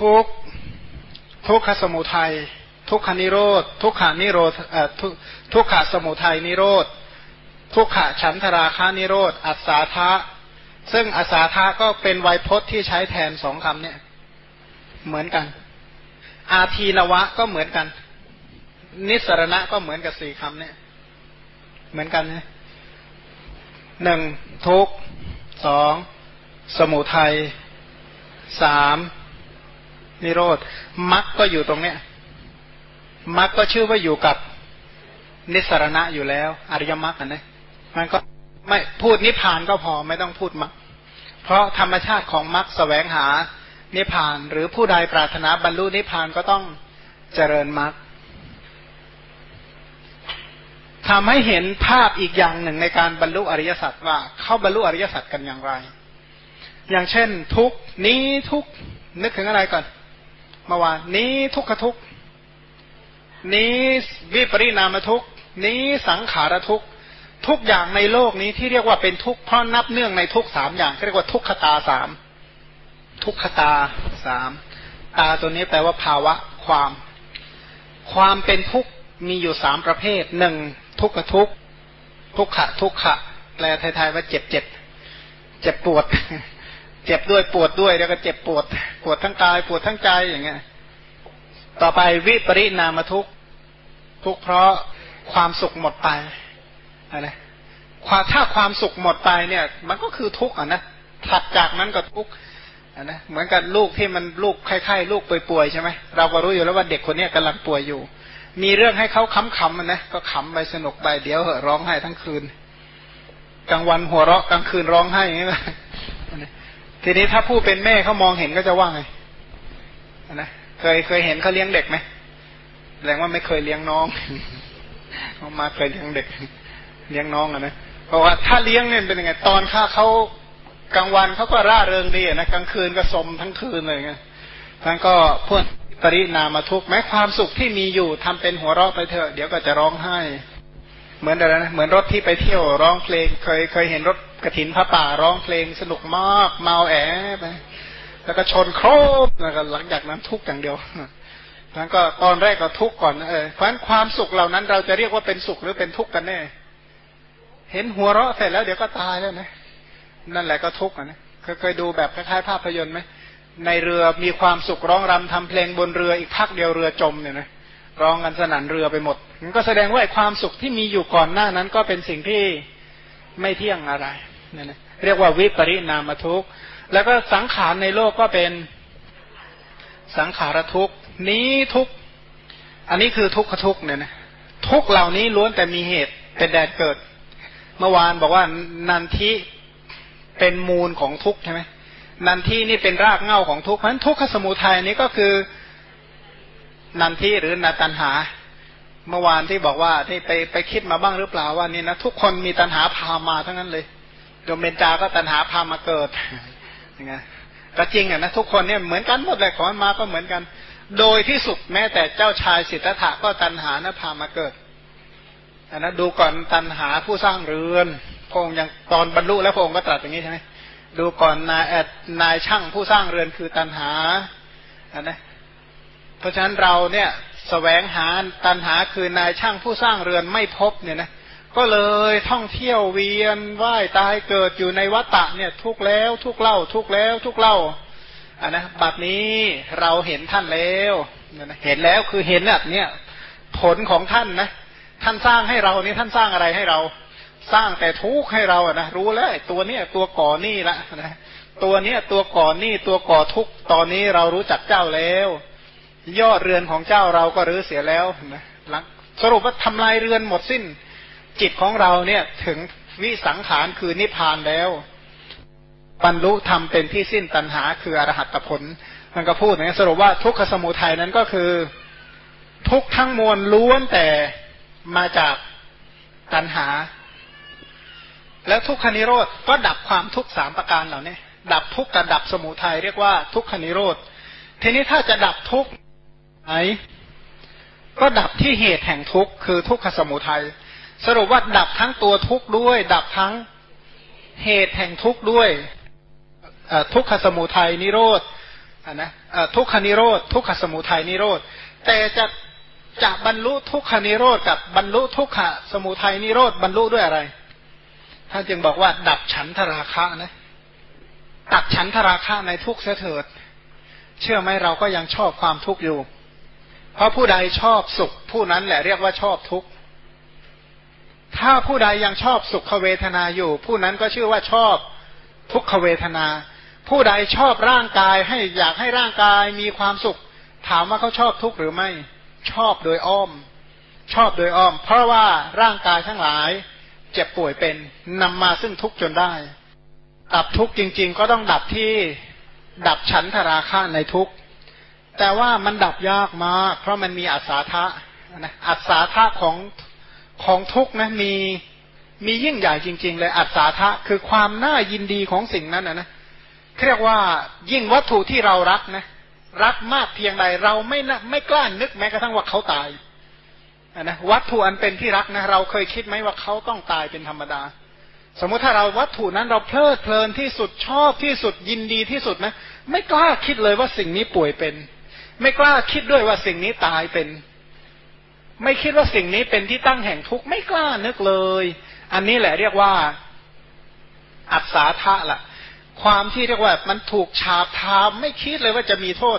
ทุกทุกขสมุทัยทุกขานิโรธทุกขานิโรธทุทุกขสมุทัยนิโรธทุกขฉันทราคานิโรธอัศาทะซึ่งอัศาทะก็เป็นไวยพจน์ที่ใช้แทนสองคำเนี่ย เหมือนกัน อาทีนวะก็เหมือนกัน นิสรณะก็เหมือนกับสี่คำเนี่ย เหมือนกันนะหนึ่งทุกสองสมุทัยสาม นิโรธมรรคก็อยู่ตรงเนี้ยมรรคก็ชื่อว่าอยู่กับนิสรณะอยู่แล้ว อริยมรรคนะมันก็ไม่พูดนิพพานก็พอไม่ต้องพูดมรรคเพราะธรรมชาติของมรรคแสวงหานิพพาน หรือผู้ใดปรารถนาบรรลุนิพพานก็ต้องเจริญมรรคทำให้เห็นภาพอีกอย่างหนึ่งในการบรรลุอริยสัจว่าเข้าบรรลุอริยสัจกันอย่างไร อย่างเช่น ทุกนี้ทุกนึกถึงอะไรก่อน เมื่อวานนี้ทุกขทุกนี้วิปริณามทุกนี้สังขารทุกทุกอย่างในโลกนี้ที่เรียกว่าเป็นทุกข์เพราะนับเนื่องในทุกสามอย่างเรียกว่าทุกขตาสามทุกขตาสามตาตัวนี้แปลว่าภาวะความ ความเป็นทุกข์มีอยู่สามประเภทหนึ่งทุกขทุกทุกขะทุกขะแปลไทยๆว่าเจ็บเจ็บเจ็บปวด เจ็บด้วยปวดด้วยแล้วก็เจ็บปวด ปวดทั้งกายปวดทั้งใจอย่างเงี้ย ต่อไปวิปริณามทุกทุกเพราะความสุขหมดไปอะไรความถ้าความสุขหมดไปเนี่ย มันก็คือทุกข์อะนะถัดจากนั้นก็ทุกข์อะนะเหมือนกับลูกที่มันลูกไข้ๆลูกป่วยๆใช่ไหมเราก็รู้อยู่แล้วว่าเด็กคนนี้กำลังป่วยอยู่ มีเรื่องให้เขาขำๆมันนะก็ขำไปสนุกไปเดี๋ยวเหอะร้องไห้ทั้งคืนกลางวันหัวเราะกลางคืนร้องไห้อย่างนี้ ทีนี้ถ้าผู้เป็นแม่เขามองเห็นก็จะว่าไงนะเคยเคยเห็นเขาเลี้ยงเด็กไหมแสดงว่าไม่เคยเลี้ยงน้องมาเคยเลี้ยงเด็ก เลี้ยงน้องอะนะเพราะว่าถ้าเลี้ยงเนี่ยเป็นยังไง ตอนข้าเขากลางวันเขาก็ร่าเริงดีนะกลางคืนก็สมทั้งคืนเลยไงท่านก็พวกปรินามาทุกแม้ความสุขที่มีอยู่ทำเป็นหัวเราะไปเถอะเดี๋ยวก็จะร้องไห้ เหมือนอะไรนะเหมือนรถที่ไปเที่ยวร้องเพลง เคยเคยเห็นรถ กระถินพระป่าร้องเพลงสนุกมากเมาแอไปแล้วก็ชนโครบแล้วก็หลังจากนั้นทุกอย่างเดียวท่านก็ตอนแรกก็ทุกข์ก่อนเออเพราะฉะนั้นความสุขเหล่านั้นเราจะเรียกว่าเป็นสุขหรือเป็นทุกข์กันแน่ เห็นหัวเราะเสร็จแล้วเดี๋ยวก็ตายแล้วนะ นั่นแหละก็ทุกข์นะเคยเคยดูแบบคล้ายๆภาพยนตร์ไหมในเรือมีความสุขร้องรำทำเพลงบนเรืออีกพักเดียวเรือจมเนี่ยนะร้องกันสนั่นเรือไปหมดมันก็แสดงว่าความสุขที่มีอยู่ก่อนหน้านั้น ก็เป็นสิ่งที่ไม่เที่ยงอะไร นี่นะเรียกว่าวิปริณามทุกข์ แล้วก็สังขารในโลกก็เป็นสังขารทุกข์ นี้ทุกข์ อันนี้คือทุกขทุกข์เนี่ยนะทุกเหล่านี้ล้วนแต่มีเหตุเป็นแดนเกิด เมื่อวานบอกว่านันทิเป็นมูลของทุกข์ใช่ไหมนันทินี่เป็นรากเหง้าของทุกข์เพราะฉะนั้นทุกขสมุทัยนี้ก็คือนันทิหรือนาตันหา เมื่อวานที่บอกว่าที่ไปไปคิดมาบ้างหรือเปล่าว่านี่นะทุกคนมีตันหาพามาทั้งนั้นเลย โยมเบนจาก็ตันหาพามาเกิดยังไงก็จริงอะนะทุกคนเนี่ยเหมือนกันหมดเลยขอมาก็เหมือนกัน โดยที่สุดแม้แต่เจ้าชายสิทธัตถะก็ตันหานะพามาเกิดอันนั้นดูก่อนตันหาผู้สร้างเรือนพงยังตอนบรรลุแล้วพงก็ตรัสอย่างนี้ใช่ไหมดูก่อนนายนายช่างผู้สร้างเรือนคือตันหาอันนะเพราะฉะนั้นเราเนี่ยสแสวงหาตันหาคือนายช่างผู้สร้างเรือนไม่พบเนี่ยนะ ก็เลยท่องเที่ยวเวียนว่ายตายเกิดอยู่ในวัฏฏะเนี่ย ทุกแล้วทุกเล่า ทุกแล้ว ทุกเล่าอันนะบัดนี้เราเห็นท่านแล้วเห็นแล้วคือเห็นเนี่ยผลของท่านนะท่านสร้างให้เรานี่ท่านสร้างอะไรให้เรา สร้างแต่ทุกข์ให้เราอะนะรู้แล้วตัวเนี้ยตัวก่อหนี้ละนะตัวเนี้ยตัวก่อหนี้ตัวก่อทุกข์ตอนนี้เรารู้จักเจ้าแล้ว ยอดเรือนของเจ้าเราก็รื้อเสียแล้วนะสรุปว่าทำลายเรือนหมดสิ้น จิตของเราเนี่ยถึงวิสังขารคือนิพพานแล้ว บรรลุธรรมเป็นที่สิ้นตัณหาคืออรหัตผลมันก็พูดนะสรุปว่าทุกขสมุทัยนั้นก็คือทุกทั้งมวลล้วนแต่มาจากตัณหา แล้วทุกขนิโรธก็ดับความทุกข์สามประการเหล่านี้ดับทุกข์กับดับสมุทัยเรียกว่าทุกขนิโรธทีนี้ถ้าจะดับทุกข์ไหนก็ดับที่เหตุแห่งทุกข์คือทุกขสมุทัย สรุปว่าดับทั้งตัวทุกข์ด้วย ดับทั้งเหตุแห่งทุกข์ด้วยทุกขสมุทัยนิโรธนะทุกขนิโรธทุกขสมุทัยนิโรธแต่จะจะบรรลุทุกขนิโรธกับบรรลุทุกขสมุทัยนิโรธบรรลุด้วยอะไรท่านจึงบอกว่า ดับฉันทราคะนะตัดฉันทราคะในทุกเสถิด เชื่อไหมเราก็ยังชอบความทุกข์อยู่ เพราะผู้ใดชอบสุขผู้นั้นแหละเรียกว่าชอบทุกข์ ถ้าผู้ใดยังชอบสุขเวทนาอยู่ ผู้นั้นก็ชื่อว่าชอบทุกขเวทนา ผู้ใดชอบร่างกายให้อยากให้ร่างกายมีความสุข ถามว่าเขาชอบทุกข์หรือไม่ ชอบโดยอ้อม ชอบโดยอ้อม เพราะว่าร่างกายทั้งหลายเจ็บป่วยเป็นนำมาซึ่งทุกข์จนได้ดับทุกข์จริง ๆ ก็ต้องดับที่ดับฉันทราคะในทุกข์แต่ว่ามันดับยากมาก เพราะมันมีอัศาธะนะอัศาธะของ ของทุกนะมีมียิ่งใหญ่จริง ๆ เลยอัศาทะคือความน่ายินดีของสิ่งนั้นนะนะเรียกว่ายิ่งวัตถุที่เรารักนะ รักมากเพียงใดเราไม่นะไม่กล้านึกแม้กระทั่งว่าเขาตายนะวัตถุอันเป็นที่รักนะเราเคยคิดไหมว่าเขาต้องตายเป็นธรรมดา สมมุติถ้าเราวัตถุนั้นเราเพลิดเพลินที่สุดชอบที่สุดยินดีที่สุดนะไม่กล้าคิดเลยว่าสิ่งนี้ป่วยเป็น ไม่กล้าคิดด้วยว่าสิ่งนี้ตายเป็น ไม่คิดว่าสิ่งนี้เป็นที่ตั้งแห่งทุกข์ไม่กล้านึกเลย อันนี้แหละเรียกว่าอัศาธะละความที่เรียกว่ามันถูกฉาบทาไม่คิดเลยว่าจะมีโทษ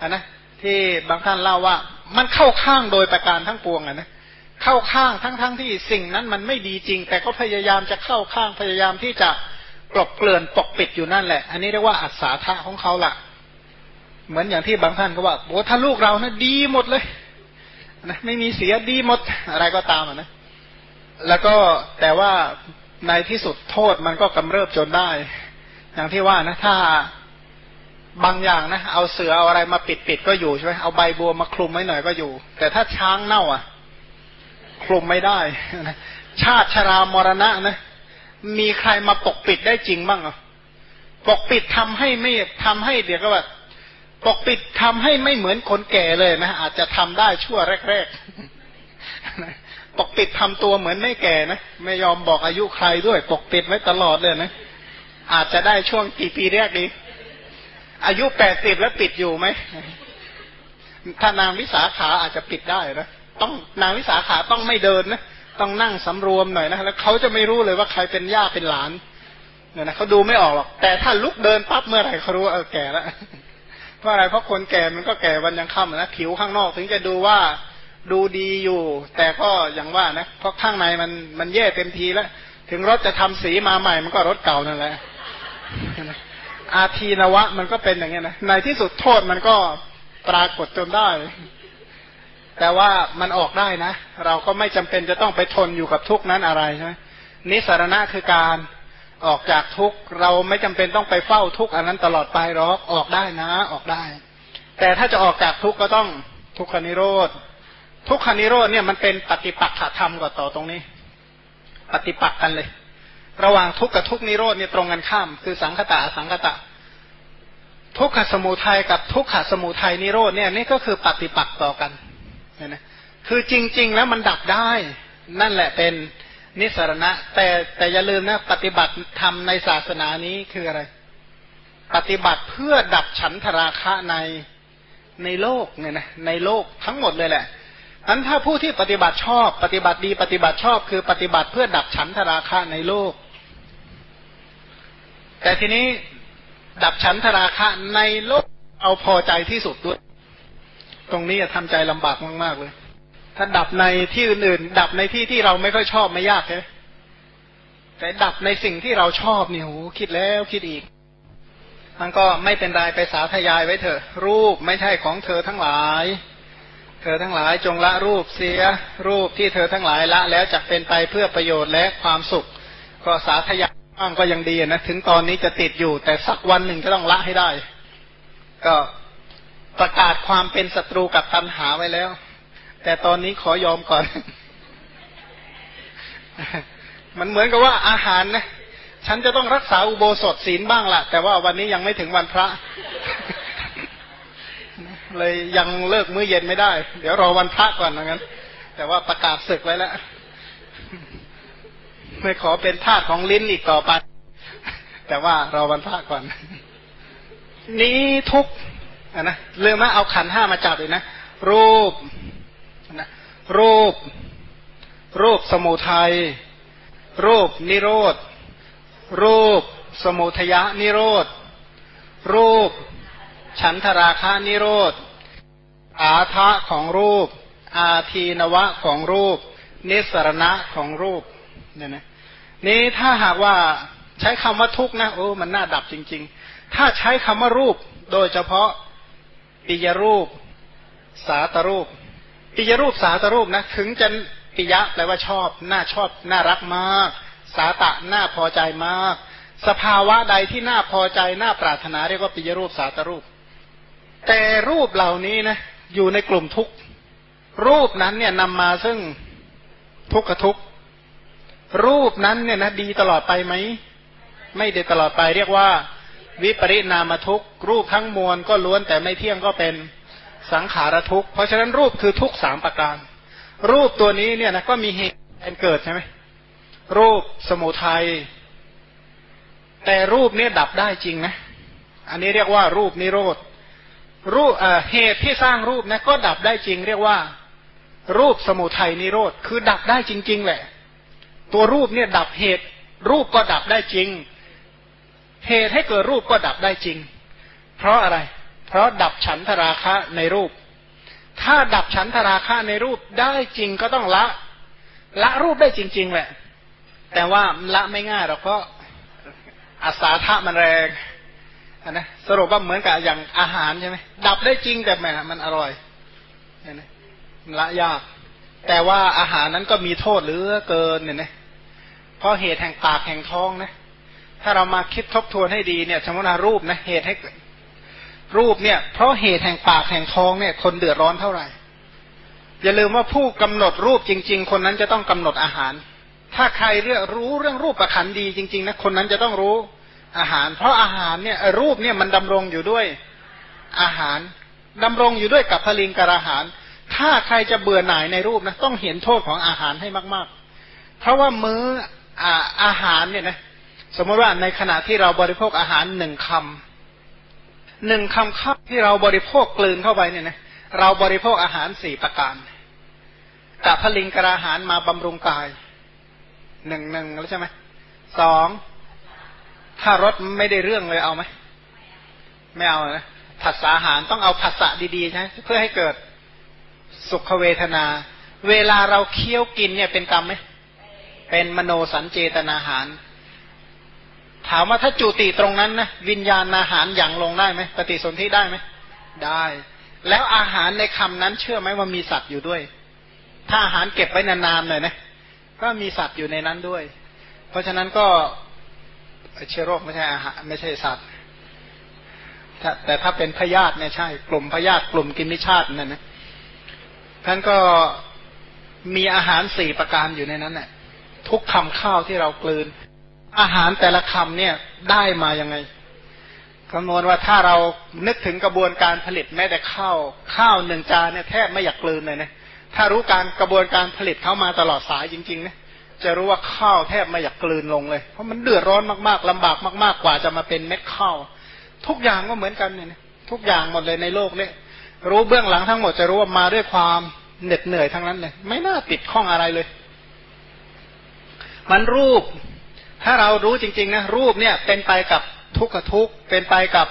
อันนะที่บางท่านเล่าว่า มันเข้าข้างโดยประการทั้งปวงอะนะเข้าข้างทั้งๆทที่สิ่งนั้นมันไม่ดีจริง แต่ก็พยายามจะเข้าข้างพยายามที่จะกลบเกลื่อนปกปิดอยู่นั่นแหละ อันนี้เรียกว่าอัศาธะของเขาละเหมือนอย่างที่บางท่านก็ว่าโอ้ถ้าลูกเรานะดีหมดเลย นะไม่มีเสียดีหมดอะไรก็ตามนะ แล้วก็แต่ว่าในที่สุดโทษมันก็กำเริบจนได้ อย่างที่ว่านะถ้าบางอย่างนะเอาเสือเอาอะไรมาปิดปิดก็อยู่ใช่ไหมเอาใบบัวมาคลุมไว้หน่อยก็อยู่ แต่ถ้าช้างเน่าอะ คลุมไม่ได้ชาติชรามรณะนะมีใครมาปกปิดได้จริงบ้างอะปกปิดทำให้ไม่ทำให้เดี๋ยวก็แบบ ปกปิดทำให้ไม่เหมือนคนแก่เลยนะ อาจจะทำได้ชั่วแรกๆปกปิดทำตัวเหมือนไม่แก่นะไม่ยอมบอกอายุใครด้วย ปกปิดไว้ตลอดเลยนะอาจจะได้ช่วงกี่ปีแรกดี อายุแปดสิบแล้วปิดอยู่ไหมถ้านางวิสาขาอาจจะปิดได้นะต้องนางวิสาขาต้องไม่เดินนะต้องนั่งสำรวมหน่อยนะแล้วเขาจะไม่รู้เลยว่าใครเป็นย่าเป็นหลานเนี่ยนะเขาดูไม่ออกหรอก แต่ถ้าลุกเดินปั๊บเมื่อไหร่เขารู้เออแก่แล้ว เพราะอะไรเพราะคนแก่มันก็แก่วันยังค่ำนะผิวข้างนอกถึงจะดูว่าดูดีอยู่ แต่ก็อย่างว่านะเพราะข้างในมันมันแย่เต็มทีแล้ว ถึงรถจะทำสีมาใหม่ มันก็รถเก่านั่นแหละอาทีนวะ มันก็เป็นอย่างเงี้ยนะในที่สุดโทษมันก็ปรากฏจนได้ แต่ว่ามันออกได้นะ เราก็ไม่จำเป็นจะต้องไปทนอยู่กับทุกนั้นอะไรใช่ไหมนิสรณะคือการ ออกจากทุกเราไม่จำเป็นต้องไปเฝ้าทุกอันนั้นตลอดไปหรอกออกได้นะ ออกได้ แต่ถ้าจะออกจากทุกก็ต้องทุกขานิโรธทุกขานิโรธเนี่ยมันเป็นปฏิปักษธรรมกว่าต่อตรงนี้ ปฏิปักษ์กันเลย ระหว่างทุกข์กับทุกนิโรธเนี่ยตรงกันข้าม คือสังคตะสังคตะ ทุกขสมุทัยกับทุกขสมุทัยนิโรธเนี่ยนี่ก็คือปฏิปักษ์ต่อกันเนี่ยนะคือจริง ๆ แล้วมันดับได้ นั่นแหละเป็น นิสรณะ แต่แต่อย่าลืมนะ ปฏิบัติธรรมในศาสนานี้คืออะไร ปฏิบัติเพื่อดับฉันทราคะในในโลกเนี่ยนะในโลกทั้งหมดเลยแหละนั้นถ้าผู้ที่ปฏิบัติชอบ ปฏิบัติดี ปฏิบัติชอบ คือปฏิบัติเพื่อดับฉันทราคะในโลก แต่ทีนี้ดับฉันทราคะในโลกเอาพอใจที่สุดด้วย ตรงนี้จะทำใจลำบากมาก ๆ เลย ถ้าดับในที่อื่นๆ ดับในที่ที่เราไม่ค่อยชอบไม่ยากใช่ไหมแต่ดับในสิ่งที่เราชอบเนี่ยโหคิดแล้วคิดอีกมันก็ไม่เป็นไรไปสาธยายไว้เถอะ รูปไม่ใช่ของเธอทั้งหลาย เธอทั้งหลายจงละรูปเสียรูปที่เธอทั้งหลายละแล้วจะเป็นไปเพื่อประโยชน์และความสุข ก็สาธยายบ้างก็ยังดีนะถึงตอนนี้จะติดอยู่ แต่สักวันหนึ่งจะต้องละให้ได้ ก็ประกาศความเป็นศัตรูกับตัณหาไว้แล้ว แต่ตอนนี้ขอยอมก่อน มันเหมือนกับว่าอาหารนะ ฉันจะต้องรักษาอุโบสถศีลบ้างละแต่ว่าวันนี้ยังไม่ถึงวันพระ เลยยังเลิกมื้อเย็นไม่ได้ เดี๋ยวรอวันพระก่อนนะงั้น แต่ว่าประกาศศึกไว้แล้ว ไม่ขอเป็นทาสของลิ้นอีกต่อไป แต่ว่ารอวันพระก่อน นี้ทุกอะนะเรื่องว่าเอาขันห้ามาจับเลยนะรูป รูป รูปสมุทัย รูปนิโรธ รูปสมุทยะนิโรธ รูป ฉันทราคานิโรธ อาทะของรูป อาทีนวะของรูป นิสรณะของรูปเนี่ยนะนี้ถ้าหากว่าใช้คำว่าทุกนะโอ้มันน่าดับจริง ๆ ถ้าใช้คำว่ารูป โดยเฉพาะปิยรูป สาตรูป ปิยรูปสาตรูปนะ ถึงจะปิยะแปลว่าชอบ น่าชอบ น่ารักมาก สาตะน่าพอใจมาก สภาวะใดที่น่าพอใจ น่าปรารถนาเรียกว่าปิยรูปสาตรูป แต่รูปเหล่านี้นะ อยู่ในกลุ่มทุกรูปนั้นเนี่ยนำมาซึ่งทุกขทุกรูปนั้นเนี่ยนะดีตลอดไปไหม ไม่ดีตลอดไปเรียกว่า วิปริณามทุกรูปทั้งมวลก็ล้วนแต่ไม่เที่ยงก็เป็น สังขารทุกข์เพราะฉะนั้นรูปคือทุกสามประการ รูปตัวนี้เนี่ยนะก็มีเหตุเป็นเกิดใช่ไหมรูปสมุทัยแต่รูปเนี่ยดับได้จริงนะ อันนี้เรียกว่ารูปนิโรธรูปเหตุที่สร้างรูปนะก็ดับได้จริง เรียกว่า รูปสมุทัยนิโรธคือดับได้จริง ๆ แหละ ตัวรูปเนี่ยดับเหตุ รูปก็ดับได้จริง เหตุให้เกิดรูปก็ดับได้จริง เพราะอะไร เพราะดับฉันทราคะในรูป ถ้าดับฉันทราคะในรูปได้จริงก็ต้องละ ละรูปได้จริง ๆ แหละ แต่ว่าละไม่ง่ายหรอกเพราะอาสาทะมันแรงนะสรุปว่าเหมือนกับอย่างอาหารใช่ไหมดับได้จริงแต่แหมมันอร่อยนะละยาก แต่ว่าอาหารนั้นก็มีโทษหรือเกินเนี่ยนะเพราะเหตุแห่งปากแห่งท้องนะถ้าเรามาคิดทบทวนให้ดีเนี่ยสมมติว่ารูปนะเหตุให้ รูปเนี่ย เพราะเหตุแห่งปากแห่งท้องเนี่ย คนเดือดร้อนเท่าไหร่ อย่าลืมว่าผู้กำหนดรูปจริง ๆ คนนั้นจะต้องกำหนดอาหาร ถ้าใครเรื่องรู้เรื่องรูปประคันดีจริง ๆนะคนนั้นจะต้องรู้อาหาร เพราะอาหารเนี่ยรูปเนี่ยมันดำรงอยู่ด้วยอาหารดำรงอยู่ด้วยกับพลิงกระอาหาร ถ้าใครจะเบื่อหน่ายในรูปนะต้องเห็นโทษของอาหารให้มาก ๆ เพราะว่ามื้ออาอาหารเนี่ยนะสมมติว่าในขณะที่เราบริโภคอาหารหนึ่งคำ หนึ่งคำข้าวที่เราบริโภคกลืนเข้าไปเนี่ยนะเราบริโภคอาหารสี่ประการกับพลิงกระอาหารมาบำรุงกายหนึ่งหนึ่งแล้วใช่ไหมสองถ้ารถไม่ได้เรื่องเลยเอาไหมไม่เอานะผัสสะอาหารต้องเอาผัสสะดีๆใช่เพื่อให้เกิดสุขเวทนา เวลาเราเคี้ยวกินเนี่ยเป็นกรรมไหมเป็นมโนสัญเจตนาหาร ถามว่าถ้าจุติตรงนั้นนะวิญญาณอาหารอย่างลงได้ไหมปฏิสนธิได้ไหมได้ แล้วอาหารในคำนั้นเชื่อไหมว่ามีสัตว์อยู่ด้วย ถ้าอาหารเก็บไว้นานๆหน่อยนะก็มีสัตว์อยู่ในนั้นด้วย เพราะฉะนั้นก็เชื้อโรคไม่ใช่อาหารไม่ใช่สัตว์แต่ถ้าเป็นพยาธิเนี่ยใช่ กลุ่มพยาธิกลุ่มกินนิชาตินั่นนะท่านก็มีอาหารสี่ประการอยู่ในนั้นแหละทุกคำข้าวที่เรากลืน อาหารแต่ละคำเนี่ยได้มายังไงคำนวณว่าถ้าเรานึกถึงกระบวนการผลิตแม้แต่ข้าวข้าวหนึ่งจานเนี่ยแทบไม่อยากกลืนเลยนะถ้ารู้การกระบวนการผลิตเข้ามาตลอดสายจริงๆนะจะรู้ว่าข้าวแทบไม่อยากกลืนลงเลย เพราะมันเดือดร้อนมากๆลำบากมากๆกว่าจะมาเป็นเม็ดข้าวทุกอย่างก็เหมือนกันเนี่ยทุกอย่างหมดเลยในโลกเนี่ยรู้เบื้องหลังทั้งหมดจะรู้ว่ามาด้วยความเหน็ดเหนื่อยทั้งนั้นเลย ไม่น่าติดข้องอะไรเลย มันรูป ถ้าเรารู้จริงๆนะรูปเนี่ยเป็นไปกับทุกขทุกเป็นไปกับ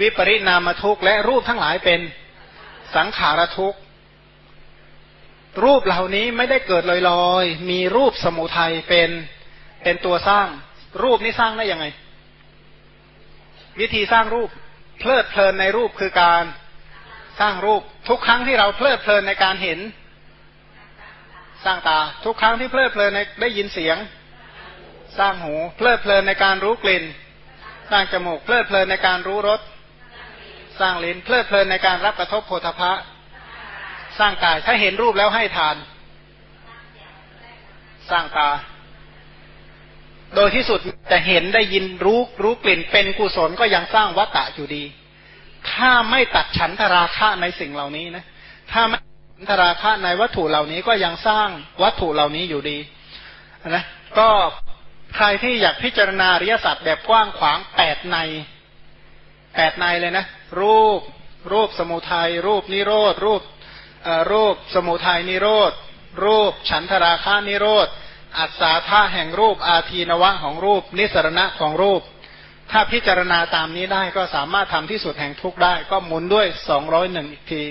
วิปริณามทุกและรูปทั้งหลายเป็นสังขารทุกรูปเหล่านี้ไม่ได้เกิดลอยๆ มีรูปสมุทัยเป็นเป็นตัวสร้าง รูปนี้สร้างได้ยังไง วิธีสร้างรูป เพลิดเพลินในรูปคือการสร้างรูป ทุกครั้งที่เราเพลิดเพลินในการเห็น สร้างตา ทุกครั้งที่เพลิดเพลินในได้ยินเสียง สร้างหู เพลิดเพลินในการรู้กลิ่น สร้างจมูก เพลิดเพลินในการรู้รส สร้างลิ้น เพลิดเพลินในการรับกระทบโพธพะ สร้างกาย ถ้าเห็นรูปแล้วให้ทาน สร้างตา โดยที่สุดจะเห็นได้ยินรู้รู้กลิ่น เป็นกุศลก็ยังสร้างวัตตะอยู่ดี ถ้าไม่ตัดฉันทราคะในสิ่งเหล่านี้นะ ถ้าไม่ฉันทราคะในวัตถุเหล่านี้ก็ยังสร้างวัตถุเหล่านี้อยู่ดีนะก็ ใครที่อยากพิจารณาอริยสัจแบบกว้างขวางแปดในแปดในเลยนะ รูป รูปสมุทัย รูปนิโรธ รูปรูปสมุทัยนิโรธ รูปฉันทราคานิโรธ อัศาธาแห่งรูป อาทีนวะของรูป นิสรณะของรูป ถ้าพิจารณาตามนี้ได้ก็สามารถทำที่สุดแห่งทุกได้ ก็หมุนด้วยสองร้อยหนึ่งอีกที